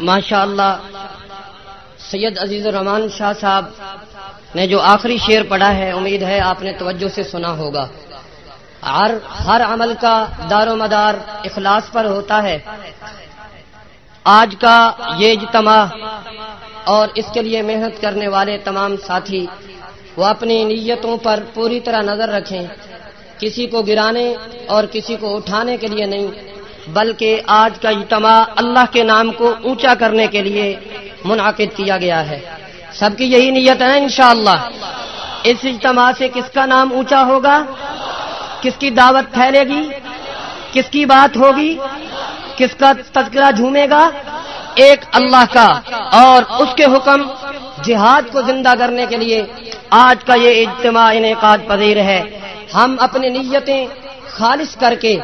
ماشاء اللہ سید عزیز الرحمان شاہ صاحب نے جو آخری شعر پڑھا ہے، امید ہے آپ نے توجہ سے سنا ہوگا۔ ہر ہر عمل کا دار و مدار اخلاص پر ہوتا ہے۔ آج کا یہ اجتماع اور اس کے لیے محنت کرنے والے تمام ساتھی، وہ اپنی نیتوں پر پوری طرح نظر رکھیں۔ کسی کو گرانے اور کسی کو اٹھانے کے لیے نہیں بلکہ آج کا اجتماع اللہ کے نام کو اونچا کرنے کے لیے منعقد کیا گیا ہے۔ سب کی یہی نیت ہے انشاءاللہ۔ اس اجتماع سے کس کا نام اونچا ہوگا؟ کس کی دعوت پھیلے گی؟ کس کی بات ہوگی؟ کس کا تذکرہ جھومے گا؟ ایک اللہ کا اور اس کے حکم جہاد کو زندہ کرنے کے لیے آج کا یہ اجتماع انعقاد پذیر ہے۔ ہم اپنی نیتیں خالص کر کے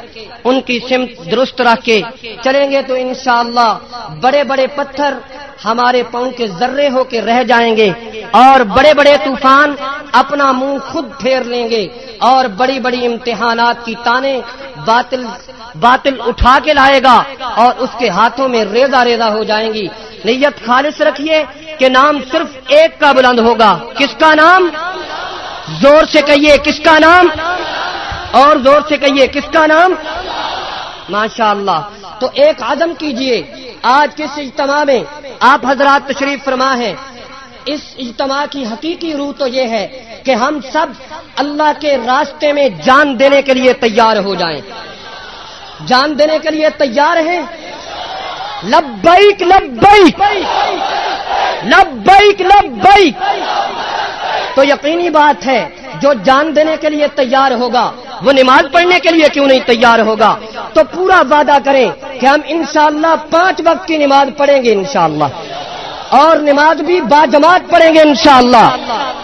ان کی سمت درست رکھ کے چلیں گے تو انشاءاللہ بڑے بڑے پتھر ہمارے پاؤں کے ذرے ہو کے رہ جائیں گے اور بڑے بڑے طوفان اپنا منہ خود پھیر لیں گے اور بڑی بڑی امتحانات کی تانے باطل باطل اٹھا کے لائے گا اور اس کے ہاتھوں میں ریزا ریزا ہو جائیں گی نیت خالص رکھیے کہ نام صرف ایک کا بلند ہوگا کس کا نام؟ زور سے کہیے، کس کا نام؟ اور زور سے کہیے، کس کا نام؟ ماشاء اللہ تو ایک عدم کیجیے، آج کس اجتماع میں آپ حضرات تشریف فرما ہیں؟ اس اجتماع کی حقیقی روح تو یہ ہے کہ ہم سب اللہ کے راستے میں جان دینے کے لیے تیار ہو جائیں۔ جان دینے کے لیے تیار ہیں؟ لبیک لبیک۔ لبیک لبیک۔ تو یقینی بات ہے، جو جان دینے کے لیے تیار ہوگا وہ نماز پڑھنے کے لیے کیوں نہیں تیار ہوگا؟ تو پورا وعدہ کریں کہ ہم انشاءاللہ پانچ وقت کی نماز پڑھیں گے انشاءاللہ۔ اور نماز بھی با جماعت پڑھیں گے انشاءاللہ۔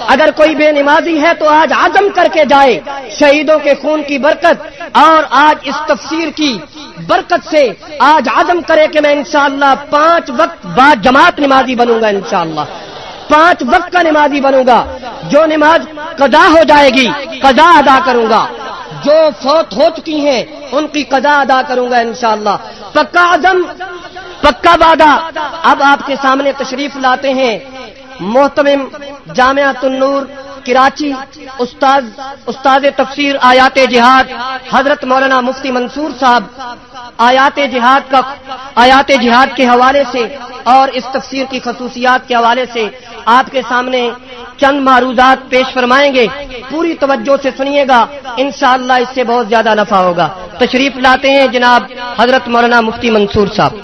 اگر کوئی بے نمازی ہے تو آج عزم کر کے جائے۔ شہیدوں کے خون کی برکت اور آج اس تفسیر کی برکت سے آج عزم کرے کہ میں انشاءاللہ پانچ وقت با جماعت نمازی بنوں گا انشاءاللہ۔ پانچ وقت کا نمازی بنوں گا۔ جو نماز قضا ہو جائے گی، قضا ادا کروں گا۔ جو فوت ہو چکی ہیں، ان کی قضا ادا کروں گا انشاءاللہ۔ پکا عزم پکا وعدہ۔ اب آپ کے سامنے تشریف لاتے ہیں۔ محتمم جامعہ تنور کراچی استاد استاد تفسیر آیات جہاد، حضرت مولانا مفتی منصور صاحب۔ آیات جہاد کا، آیات جہاد کے حوالے سے اور اس تفسیر کی خصوصیات کے حوالے سے آپ کے سامنے چند معروضات پیش فرمائیں گے۔ پوری توجہ سے سنیے گا۔ انشاءاللہ اس سے بہت زیادہ نفع ہوگا۔ تشریف لاتے ہیں جناب حضرت مولانا مفتی منصور صاحب۔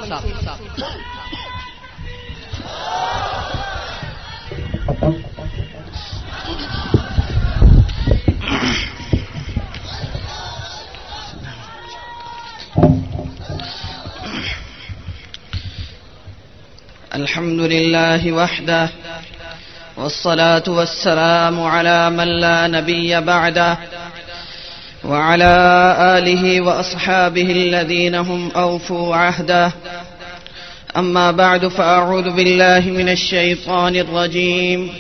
الحمد لله وحده والصلاة والسلام على من لا نبي بعده وعلى آله وأصحابه الذين هم أوفوا عهده. أما بعد فأعوذ بالله من الشيطان الرجيم.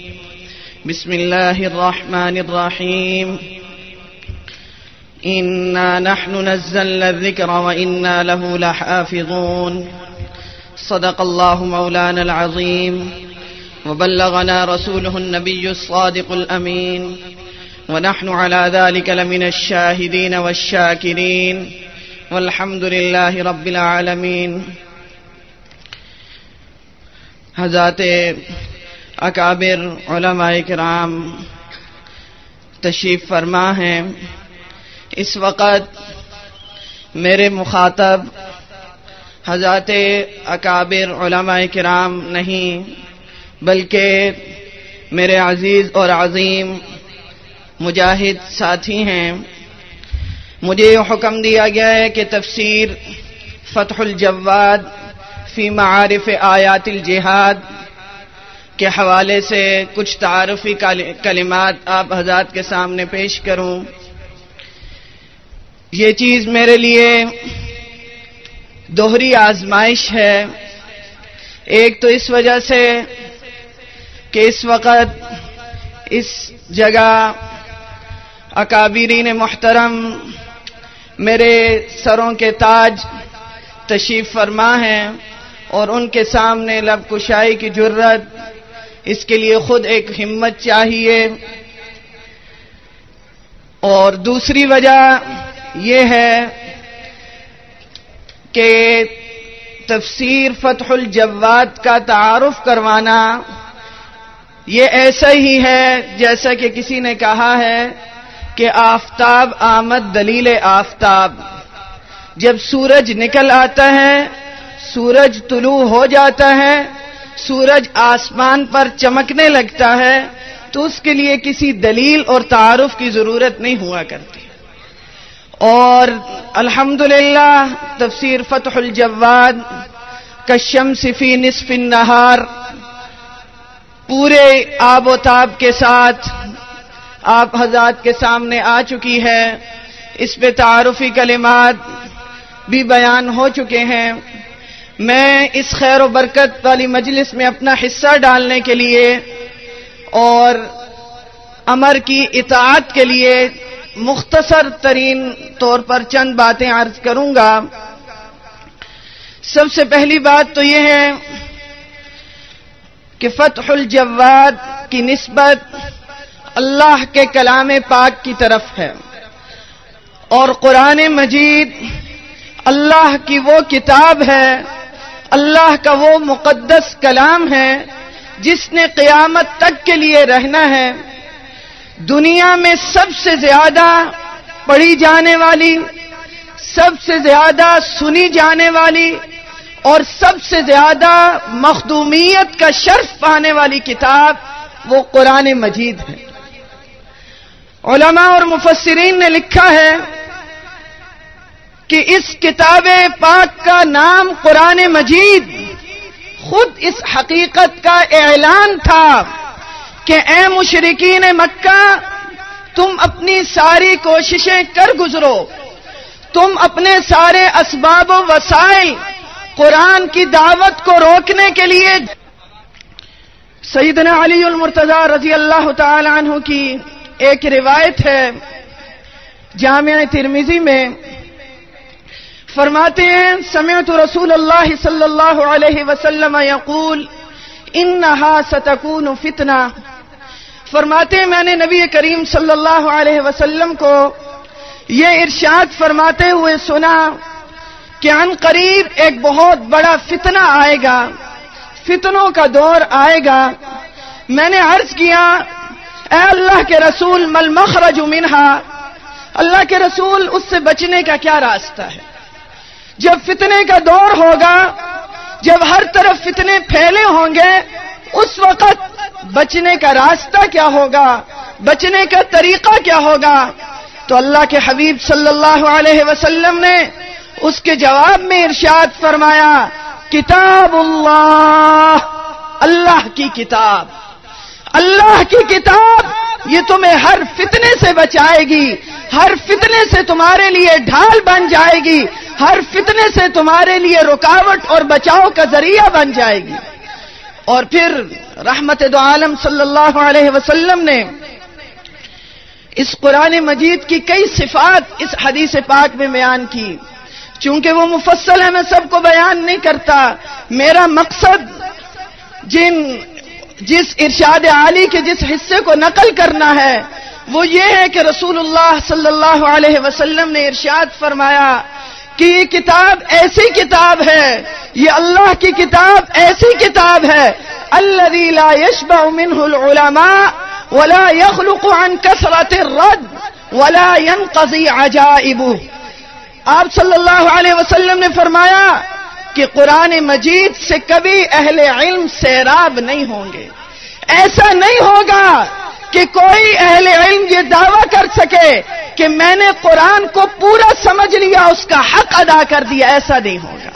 بسم الله الرحمن الرحيم. إنا نحن نزلنا الذكر وإنا له لحافظون. صدق الله مولانا العظيم. وبلغنا رسوله النبي الصادق الأمين. ونحن على ذلك لمن الشاهدين والشاكرين. والحمد لله رب العالمين. حضرات اکابر علماء کرام، تشریف فرما ہیں۔ اس وقت میرے مخاطب حضرت اکابر علماء کرام نہیں بلکہ میرے عزیز اور عظیم مجاہد ساتھی ہیں، مجھے یہ حکم دیا گیا ہے کہ تفسیر فتح الجواد فی معارف آیات الجہاد کے حوالے سے کچھ تعارفی کلمات آپ حضرات کے سامنے پیش کروں۔ یہ چیز میرے لیے دوہری آزمائش ہے۔ ایک تو اس وجہ سے کہ اس وقت اس جگہ اکابرین محترم میرے سروں کے تاج تشریف فرما ہیں اور ان کے سامنے لب کشائی کی جرت، اس کے لیے خود ایک ہمت چاہیے۔ اور دوسری وجہ یہ ہے کہ تفسیر فتح الجواد کا تعارف کروانا یہ ایسا ہی ہے جیسا کہ کسی نے کہا ہے کہ آفتاب آمد دلیل آفتاب۔ جب سورج نکل آتا ہے، سورج طلوع ہو جاتا ہے، سورج آسمان پر چمکنے لگتا ہے، تو اس کے لیے کسی دلیل اور تعارف کی ضرورت نہیں ہوا کرتی۔ اور الحمد تفسیر فتح الجواد کشم صفی نصف النہار۔ پورے آب و تاب کے ساتھ آپ حضرات کے سامنے آ چکی ہے۔ اس پہ تعارفی کلمات بھی بیان ہو چکے ہیں۔ میں اس خیر و برکت والی مجلس میں اپنا حصہ ڈالنے کے لیے اور امر کی اطاعت کے لیے مختصر ترین طور پر چند باتیں عرض کروں گا۔ سب سے پہلی بات تو یہ ہے کہ فتح الجواد کی نسبت اللہ کے کلام پاک کی طرف ہے۔ اور قرآن مجید اللہ کی وہ کتاب ہے، اللہ کا وہ مقدس کلام ہے جس نے قیامت تک کے لیے رہنا ہے۔ دنیا میں سب سے زیادہ پڑھی جانے والی، سب سے زیادہ سنی جانے والی اور سب سے زیادہ مخدومیت کا شرف پانے والی کتاب وہ قرآن مجید ہے۔ علماء اور مفسرین نے لکھا ہے کہ اس کتاب پاک کا نام قرآن مجید خود اس حقیقت کا اعلان تھا کہ اے مشرقین مکہ، تم اپنی ساری کوششیں کر گزرو، تم اپنے سارے اسباب و وسائل قرآن کی دعوت کو روکنے کے لیے سیدنا علی المرتضی رضی اللہ تعالی عنہ کی ایک روایت ہے جامعہ ترمیزی میں۔ فرماتے ہیں، سمعت رسول اللہ صلی اللہ علیہ وسلم یقول انہا ستکون فتنہ فرماتے ہیں، میں نے نبی کریم صلی اللہ علیہ وسلم کو یہ ارشاد فرماتے ہوئے سنا کہ ان قریب ایک بہت بڑا فتنہ آئے گا، فتنوں کا دور آئے گا۔ میں نے عرض کیا، اے اللہ کے رسول، مل مخرج منہا۔ اللہ کے رسول، اس سے بچنے کا کیا راستہ ہے؟ جب فتنے کا دور ہوگا، جب ہر طرف فتنے پھیلے ہوں گے، اس وقت بچنے کا راستہ کیا ہوگا؟ بچنے کا طریقہ کیا ہوگا؟ تو اللہ کے حبیب صلی اللہ علیہ وسلم نے اس کے جواب میں ارشاد فرمایا، کتاب اللہ اللہ کی کتاب۔ اللہ کی کتاب یہ تمہیں ہر فتنے سے بچائے گی، ہر فتنے سے تمہارے لیے ڈھال بن جائے گی، ہر فتنے سے تمہارے لیے رکاوٹ اور بچاؤ کا ذریعہ بن جائے گی۔ اور پھر رحمت دو عالم صلی اللہ علیہ وسلم نے اس قرآن مجید کی کئی صفات اس حدیث پاک میں بیان کی۔ چونکہ وہ مفصل ہے، میں سب کو بیان نہیں کرتا۔ میرا مقصد جن، جس ارشاد عالی کے جس حصے کو نقل کرنا ہے، وہ یہ ہے کہ رسول اللہ صلی اللہ علیہ وسلم نے ارشاد فرمایا کہ یہ کتاب ایسی کتاب ہے، یہ اللہ کی کتاب ایسی کتاب ہے اللہ لا يشبع منه العلماء ولا يخلق عن كثرة الرد ولا ينقضي عجائبه آپ صلی اللہ علیہ وسلم نے فرمایا کہ قرآن مجید سے کبھی اہل علم سیراب نہیں ہوں گے۔ ایسا نہیں ہوگا کہ کوئی اہل علم یہ دعویٰ کر سکے کہ میں نے قرآن کو پورا سمجھ لیا، اس کا حق ادا کر دیا۔ ایسا نہیں ہوگا۔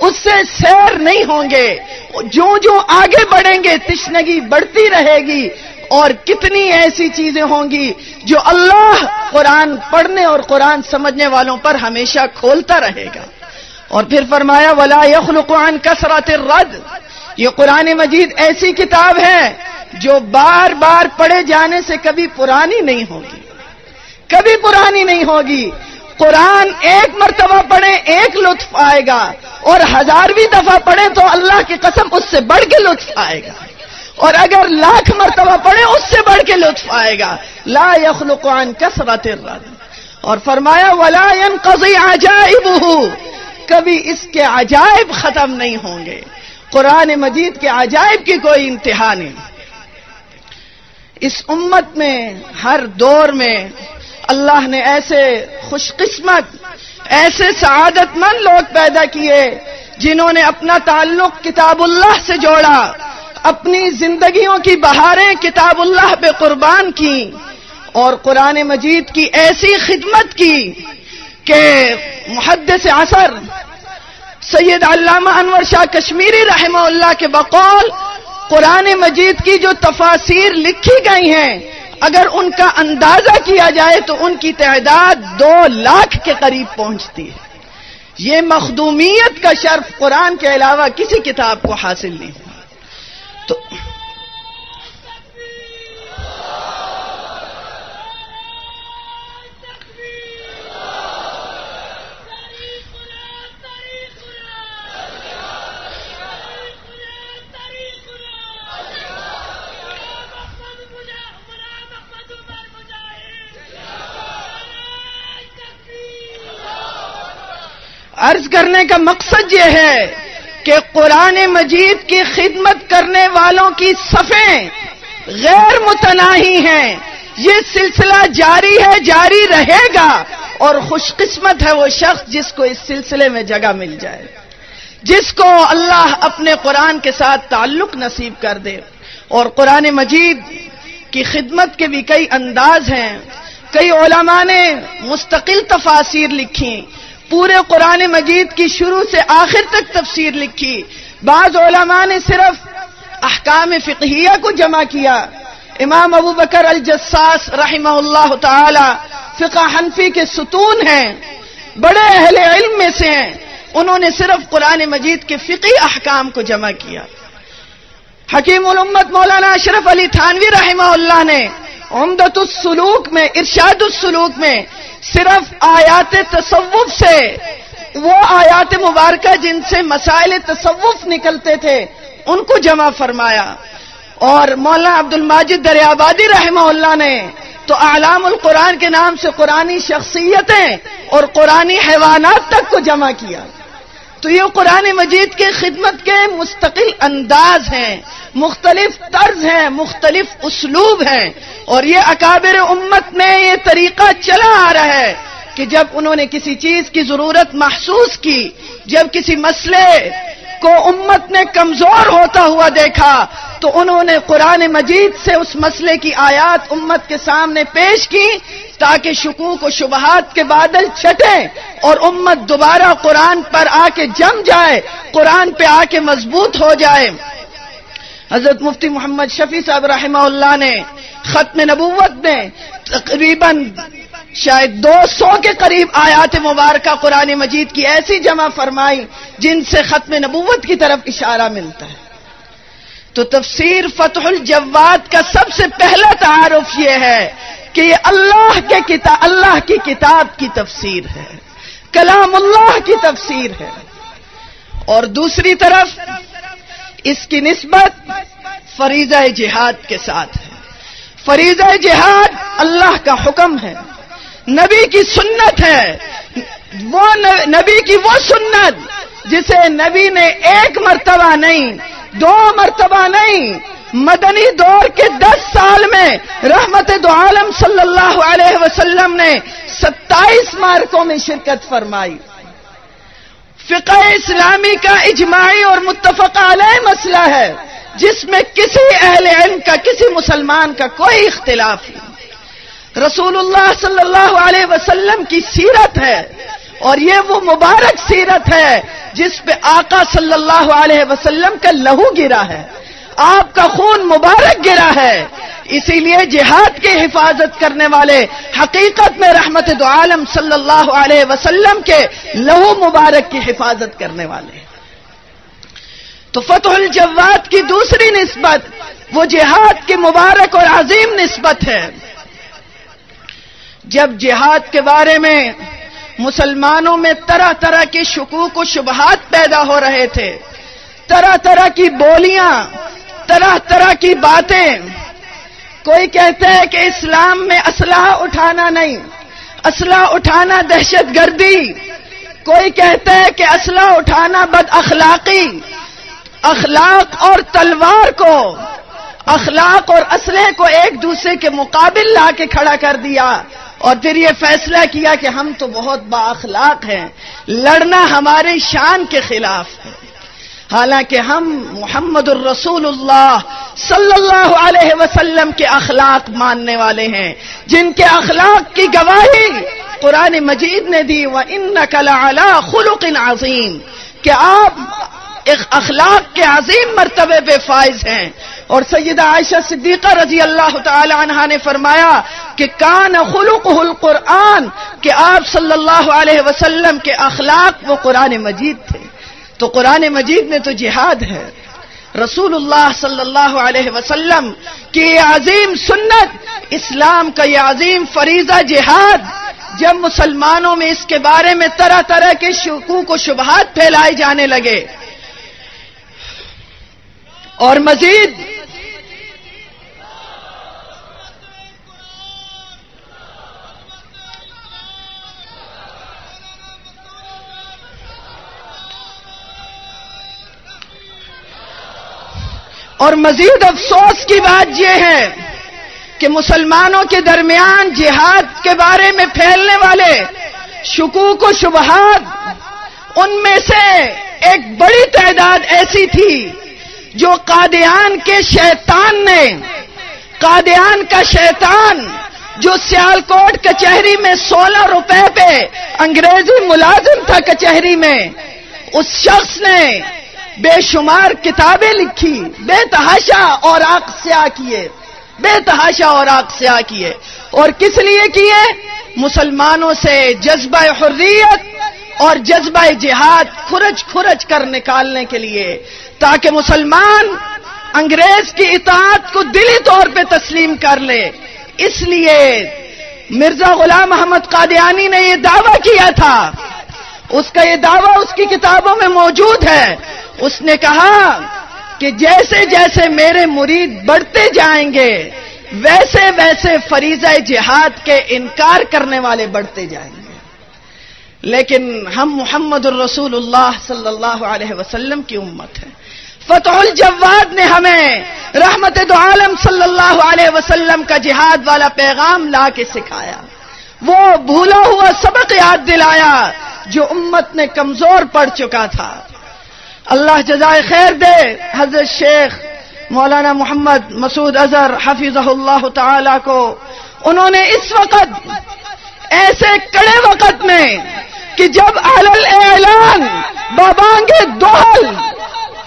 اس سے سیر نہیں ہوں گے۔ جو جو آگے بڑھیں گے، تشنگی بڑھتی رہے گی۔ اور کتنی ایسی چیزیں ہوں گی جو اللہ قرآن پڑھنے اور قرآن سمجھنے والوں پر ہمیشہ کھولتا رہے گا۔ اور پھر فرمایا، ولا یخل قرآن کثرت رد یہ قرآن مجید ایسی کتاب ہے جو بار بار پڑھے جانے سے کبھی پرانی نہیں ہوگی۔ کبھی پرانی نہیں ہوگی۔ قرآن ایک مرتبہ پڑھیں ایک لطف آئے گا۔ اور ہزارویں دفعہ پڑھیں تو اللہ کی قسم اس سے بڑھ کے لطف آئے گا۔ اور اگر لاکھ مرتبہ پڑھیں اس سے بڑھ کے لطف آئے گا۔ لا یخلق عن کثرت الرد۔ اور فرمایا، ولا ينقضي عجائبه۔ کبھی اس کے عجائب ختم نہیں ہوں گے۔ قرآن مجید کے عجائب کی کوئی انتہا نہیں۔ اس امت میں، ہر دور میں، اللہ نے ایسے خوش قسمت، ایسے سعادت مند لوگ پیدا کیے، جنہوں نے اپنا تعلق کتاب اللہ سے جوڑا۔ اپنی زندگیوں کی بہاریں کتاب اللہ پہ قربان کی اور قرآن مجید کی ایسی خدمت کی کہ محدث اثر سید علامہ انور شاہ کشمیری رحمہ اللہ کے بقول قرآن مجید کی جو تفاصیر لکھی گئی ہیں، اگر ان کا اندازہ کیا جائے تو ان کی تعداد دو لاکھ کے قریب پہنچتی ہے۔ یہ مخدومیت کا شرف قرآن کے علاوہ کسی کتاب کو حاصل نہیں۔ ہوا تو عرض کرنے کا مقصد یہ ہے کہ قرآن مجید کی خدمت کرنے والوں کی صفیں غیر متناہی ہیں۔ یہ سلسلہ جاری ہے، جاری رہے گا اور خوش قسمت ہے وہ شخص جس کو اس سلسلے میں جگہ مل جائے۔ جس کو اللہ اپنے قرآن کے ساتھ تعلق نصیب کر دے۔ اور قرآن مجید کی خدمت کے بھی کئی انداز ہیں۔ کئی علماء نے مستقل تفاصیر لکھی۔ پورے قرآن مجید کی شروع سے آخر تک تفسیر لکھی۔ بعض علماء نے صرف احکام فقہیہ کو جمع کیا۔ امام ابو بکر الجساس رحمہ اللہ تعالی فقہ حنفی کے ستون ہیں۔ بڑے اہل علم میں سے ہیں۔ انہوں نے صرف قرآن مجید کے فقی احکام کو جمع کیا۔ حکیم الامت مولانا اشرف علی تھانوی رحمہ اللہ نے عمدت السلوک میں، ارشاد السلوک میں صرف آیات تصوف سے، وہ آیات مبارکہ جن سے مسائل تصوف نکلتے تھے ان کو جمع فرمایا۔ اور مولانا عبد الماجد دریابادی رحمہ اللہ نے تو اعلام القرآن کے نام سے قرآن شخصیتیں اور قرآن حیوانات تک کو جمع کیا۔ تو یہ قرآن مجید کے خدمت کے مستقل انداز ہیں، مختلف طرز ہیں، مختلف اسلوب ہیں۔ اور یہ اکابر امت میں یہ طریقہ چلا آ رہا ہے کہ جب انہوں نے کسی چیز کی ضرورت محسوس کی، جب کسی مسئلے کو امت نے کمزور ہوتا ہوا دیکھا، تو انہوں نے قرآن مجید سے اس مسئلے کی آیات امت کے سامنے پیش کی تاکہ شکوک و شبہات کے بادل چھٹیں اور امت دوبارہ قرآن پر آ کے جم جائے، قرآن پہ آ کے مضبوط ہو جائے۔ حضرت مفتی محمد شفیع صاحب رحمہ اللہ نے ختم نبوت میں تقریباً شاید دو سو کے قریب آیات مبارکہ قرآن مجید کی ایسی جمع فرمائی جن سے ختم نبوت کی طرف اشارہ ملتا ہے۔ تو تفسیر فتح الجواد کا سب سے پہلا تعارف یہ ہے کہ یہ اللہ کے کتاب اللہ کی کتاب کی تفسیر ہے۔ کلام اللہ کی تفسیر ہے۔ اور دوسری طرف اس کی نسبت فریضہ جہاد کے ساتھ ہے۔ فریضہ جہاد اللہ کا حکم ہے۔ نبی کی سنت ہے۔ وہ نبی کی وہ سنت جسے نبی نے ایک مرتبہ نہیں، دو مرتبہ نہیں، مدنی دور کے دس سال میں رحمت دو عالم صلی اللہ علیہ وسلم نے ستائیس مارکوں میں شرکت فرمائی۔ فقہ اسلامی کا اجماعی اور متفق علیہ مسئلہ ہے، جس میں کسی اہل علم کا، کسی مسلمان کا کوئی اختلاف نہیں۔ رسول اللہ صلی اللہ علیہ وسلم کی سیرت ہے اور یہ وہ مبارک سیرت ہے جس پہ آقا صلی اللہ علیہ وسلم کا لہو گرا ہے، آپ کا خون مبارک گرا ہے۔ اسی لیے جہاد کی حفاظت کرنے والے حقیقت میں رحمت دو عالم صلی اللہ علیہ وسلم کے لہو مبارک کی حفاظت کرنے والے تو فتح الجواد کی دوسری نسبت، وہ جہاد کی مبارک اور عظیم نسبت ہے۔ جب جہاد کے بارے میں مسلمانوں میں طرح طرح کے شکوک و شبہات پیدا ہو رہے تھے، طرح طرح کی بولیاں، طرح طرح کی باتیں۔ کوئی کہتا ہے کہ اسلام میں اسلحہ اٹھانا نہیں، اسلحہ اٹھانا دہشت گردی۔ کوئی کہتا ہے کہ اسلحہ اٹھانا بد اخلاقی۔ اخلاق اور تلوار کو، اخلاق اور اسلحے کو ایک دوسرے کے مقابل لا کے کھڑا کر دیا۔ اور پھر یہ فیصلہ کیا کہ ہم تو بہت با اخلاق ہیں، لڑنا ہمارے شان کے خلاف ہے۔ حالانکہ ہم محمد الرسول اللہ صلی اللہ علیہ وسلم کے اخلاق ماننے والے ہیں۔ جن کے اخلاق کی گواہی قرآن مجید نے دی وہ ان نقل خلق عظیم کہ آپ اخلاق کے عظیم مرتبے پہ فائز ہیں۔ اور سیدہ عائشہ صدیقہ رضی اللہ تعالی عنہ نے فرمایا کہ کان خلق القرآن، کہ آپ صلی اللہ علیہ وسلم کے اخلاق وہ قرآن مجید تھے۔ تو قرآن مجید میں تو جہاد ہے۔ رسول اللہ صلی اللہ علیہ وسلم کی یہ عظیم سنت، اسلام کا یہ عظیم فریضہ جہاد، جب مسلمانوں میں اس کے بارے میں طرح طرح کے شکوک و شبہات پھیلائے جانے لگے۔ اور مزید اور مزید افسوس کی بات یہ ہے کہ مسلمانوں کے درمیان جہاد کے بارے میں پھیلنے والے شکوک و شبہات ان میں سے ایک بڑی تعداد ایسی تھی جو قادیان کے شیطان نے، قادیان کا شیطان جو سیال کوٹ کچہری میں سولہ روپے پہ انگریزی ملازم تھا کچہری میں، اس شخص نے بے شمار کتابیں لکھی، بے تحاشا اور آگ سیاہ کیے، بے تحاشا اور آگ سیاہ کیے۔ اور کس لیے کیے؟ مسلمانوں سے جذبہ حریت اور جذبہ جہاد کھرج کھرج کر نکالنے کے لیے۔ تاکہ مسلمان انگریز کی اطاعت کو دلی طور پہ تسلیم کر لے۔ اس لیے مرزا غلام محمد قادیانی نے یہ دعویٰ کیا تھا۔ اس کا یہ دعویٰ اس کی کتابوں میں موجود ہے۔ اس نے کہا کہ جیسے جیسے میرے مرید بڑھتے جائیں گے، ویسے ویسے فریضہ جہاد کے انکار کرنے والے بڑھتے جائیں گے۔ لیکن ہم محمد الرسول اللہ صلی اللہ علیہ وسلم کی امت ہیں۔ فتح الجواد نے ہمیں رحمت دو عالم صلی اللہ علیہ وسلم کا جہاد والا پیغام لا کے سکھایا۔ وہ بھولا ہوا سبق یاد دلایا جو امت نے کمزور پڑ چکا تھا۔ اللہ جزائے خیر دے۔ حضرت شیخ مولانا محمد مسعود اظہر حفیظ اللہ تعالی کو انہوں نے اس وقت ایسے کڑے وقت میں کہ جب اعلان بابانگ دوہل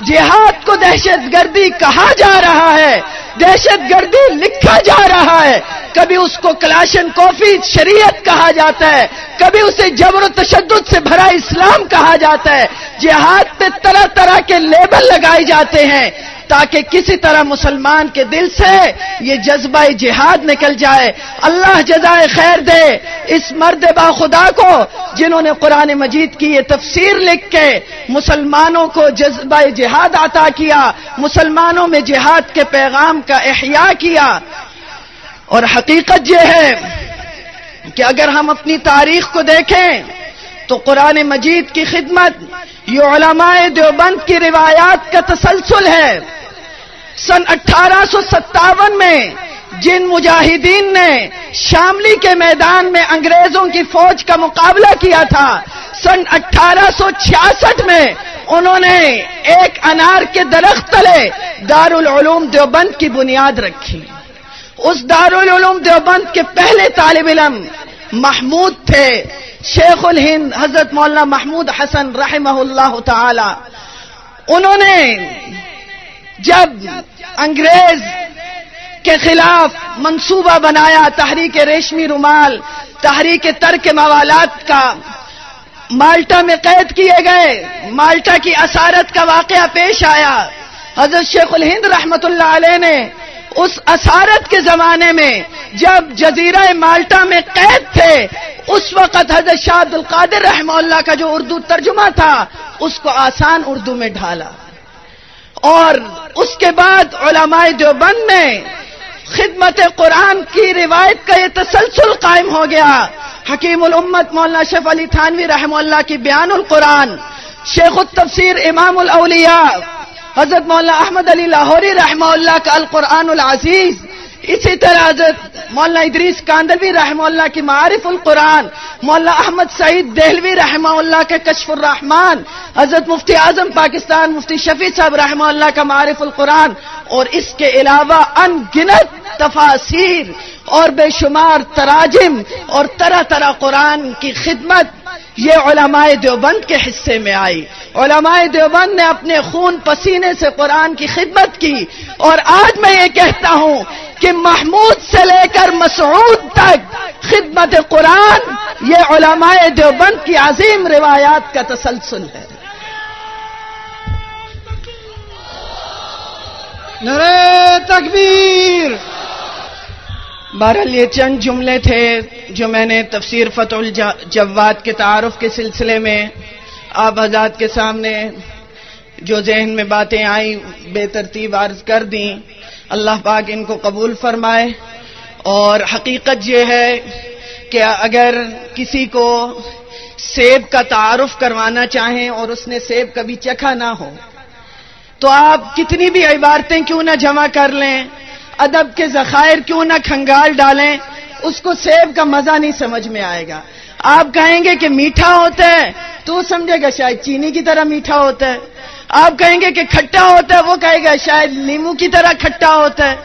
جہاد کو دہشت گردی کہا جا رہا ہے، دہشت گردی لکھا جا رہا ہے۔ کبھی اس کو کلاشن کوفی شریعت کہا جاتا ہے، کبھی اسے جبر و تشدد سے بھرا اسلام کہا جاتا ہے۔ جہاد پہ طرح طرح کے لیبل لگائے جاتے ہیں تاکہ کسی طرح مسلمان کے دل سے یہ جذبہ جہاد نکل جائے۔ اللہ جزائے خیر دے اس مرد با خدا کو جنہوں نے قرآن مجید کی یہ تفسیر لکھ کے مسلمانوں کو جذبہ جہاد عطا کیا، مسلمانوں میں جہاد کے پیغام کا احیاء کیا۔ اور حقیقت یہ ہے کہ اگر ہم اپنی تاریخ کو دیکھیں تو قرآن مجید کی خدمت یہ علماء دیوبند کی روایات کا تسلسل ہے۔ سن اٹھارہ سو ستاون میں جن مجاہدین نے شاملی کے میدان میں انگریزوں کی فوج کا مقابلہ کیا تھا، سن اٹھارہ سو چھیاسٹھ میں انہوں نے ایک انار کے درخت تلے دارالعلوم دیوبند کی بنیاد رکھی۔ اس دارالعلوم دیوبند کے پہلے طالب علم محمود تھے۔ شیخ الہند حضرت مولانا محمود حسن رحمہ اللہ تعالی، انہوں نے جب انگریز کے خلاف منصوبہ بنایا تحریک ریشمی رومال، تحریک ترک موالات کا، مالٹا میں قید کیے گئے، مالٹا کی اسارت کا واقعہ پیش آیا۔ حضرت شیخ الہند رحمت اللہ علیہ نے اس اسارت کے زمانے میں جب جزیرہ مالٹا میں قید تھے، اس وقت حضرت شاہد القادر رحمہ اللہ کا جو اردو ترجمہ تھا، اس کو آسان اردو میں ڈھالا۔ اور اس کے بعد علماء دیوبند نے خدمت قرآن کی روایت کا یہ تسلسل قائم ہو گیا۔ حکیم الامت مولانا شف علی تھانوی رحم اللہ کی بیان القرآن، شیخ التفسیر امام الاولیاء حضرت مولانا احمد علی لاہوری رحمہ اللہ کا القرآن العزیز. اسی طرح حضرت مولانا ادریس کاندلوی رحمہ اللہ کی معارف القرآن، مولانا احمد سعید دہلوی رحمہ اللہ کے کشف الرحمان حضرت مفتی اعظم پاکستان مفتی شفیع صاحب رحمہ اللہ کا معارف القرآن، اور اس کے علاوہ ان گنت تفاصیر اور بے شمار تراجم اور طرح طرح قرآن کی خدمت یہ علماء دیوبند کے حصے میں آئی۔ علماء دیوبند نے اپنے خون پسینے سے قرآن کی خدمت کی۔ اور آج میں یہ کہتا ہوں کہ محمود سے لے کر مسعود تک خدمت قرآن یہ علماء دیوبند کی عظیم روایات کا تسلسل ہے۔ نرے تکبیر۔ بہرحال یہ چند جملے تھے جو میں نے تفسیر فتح الجواد کے تعارف کے سلسلے میں آپ حضرات کے سامنے جو ذہن میں باتیں آئیں، بے ترتیب عرض کر دیں۔ اللہ پاک ان کو قبول فرمائے۔ اور حقیقت یہ ہے کہ اگر کسی کو سیب کا تعارف کروانا چاہیں اور اس نے سیب کبھی چکھا نہ ہو، تو آپ کتنی بھی عبارتیں کیوں نہ جمع کر لیں؟ ادب کے ذخائر کیوں نہ کھنگال ڈالیں، اس کو سیب کا مزہ نہیں سمجھ میں آئے گا۔ آپ کہیں گے کہ میٹھا ہوتا ہے، تو وہ سمجھے گا شاید چینی کی طرح میٹھا ہوتا ہے۔ آپ کہیں گے کہ کھٹا ہوتا ہے، وہ کہے گا شاید لیمو کی طرح کھٹا ہوتا ہے۔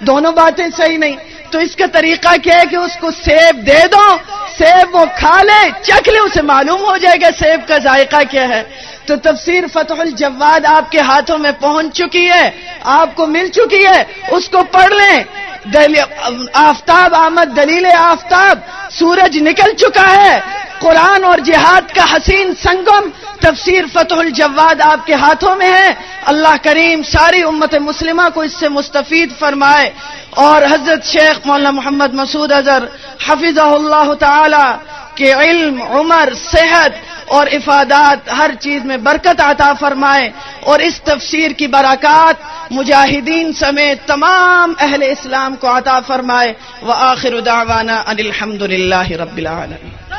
دونوں باتیں صحیح نہیں۔ تو اس کا طریقہ کیا ہے کہ اس کو سیب دے دو، سیب وہ کھا لے، چکھ لے، اسے معلوم ہو جائے گا سیب کا ذائقہ کیا ہے۔ تو تفسیر فتح الجواد آپ کے ہاتھوں میں پہنچ چکی ہے، آپ کو مل چکی ہے، اس کو پڑھ لیں۔ آفتاب، آمد، دلیل آفتاب، سورج نکل چکا ہے۔ قرآن اور جہاد کا حسین سنگم تفسیر فتح الجواد آپ کے ہاتھوں میں ہے۔ اللہ کریم ساری امت مسلمہ کو اس سے مستفید فرمائے۔ اور حضرت شیخ مولانا محمد مسعود اظہر حفظ اللہ تعالی کے علم، عمر، صحت اور افادات ہر چیز میں برکت عطا فرمائے۔ اور اس تفسیر کی برکات مجاہدین سمیت تمام اہل اسلام کو عطا فرمائے۔ وہ آخر ان الحمد للہ رب العالمین۔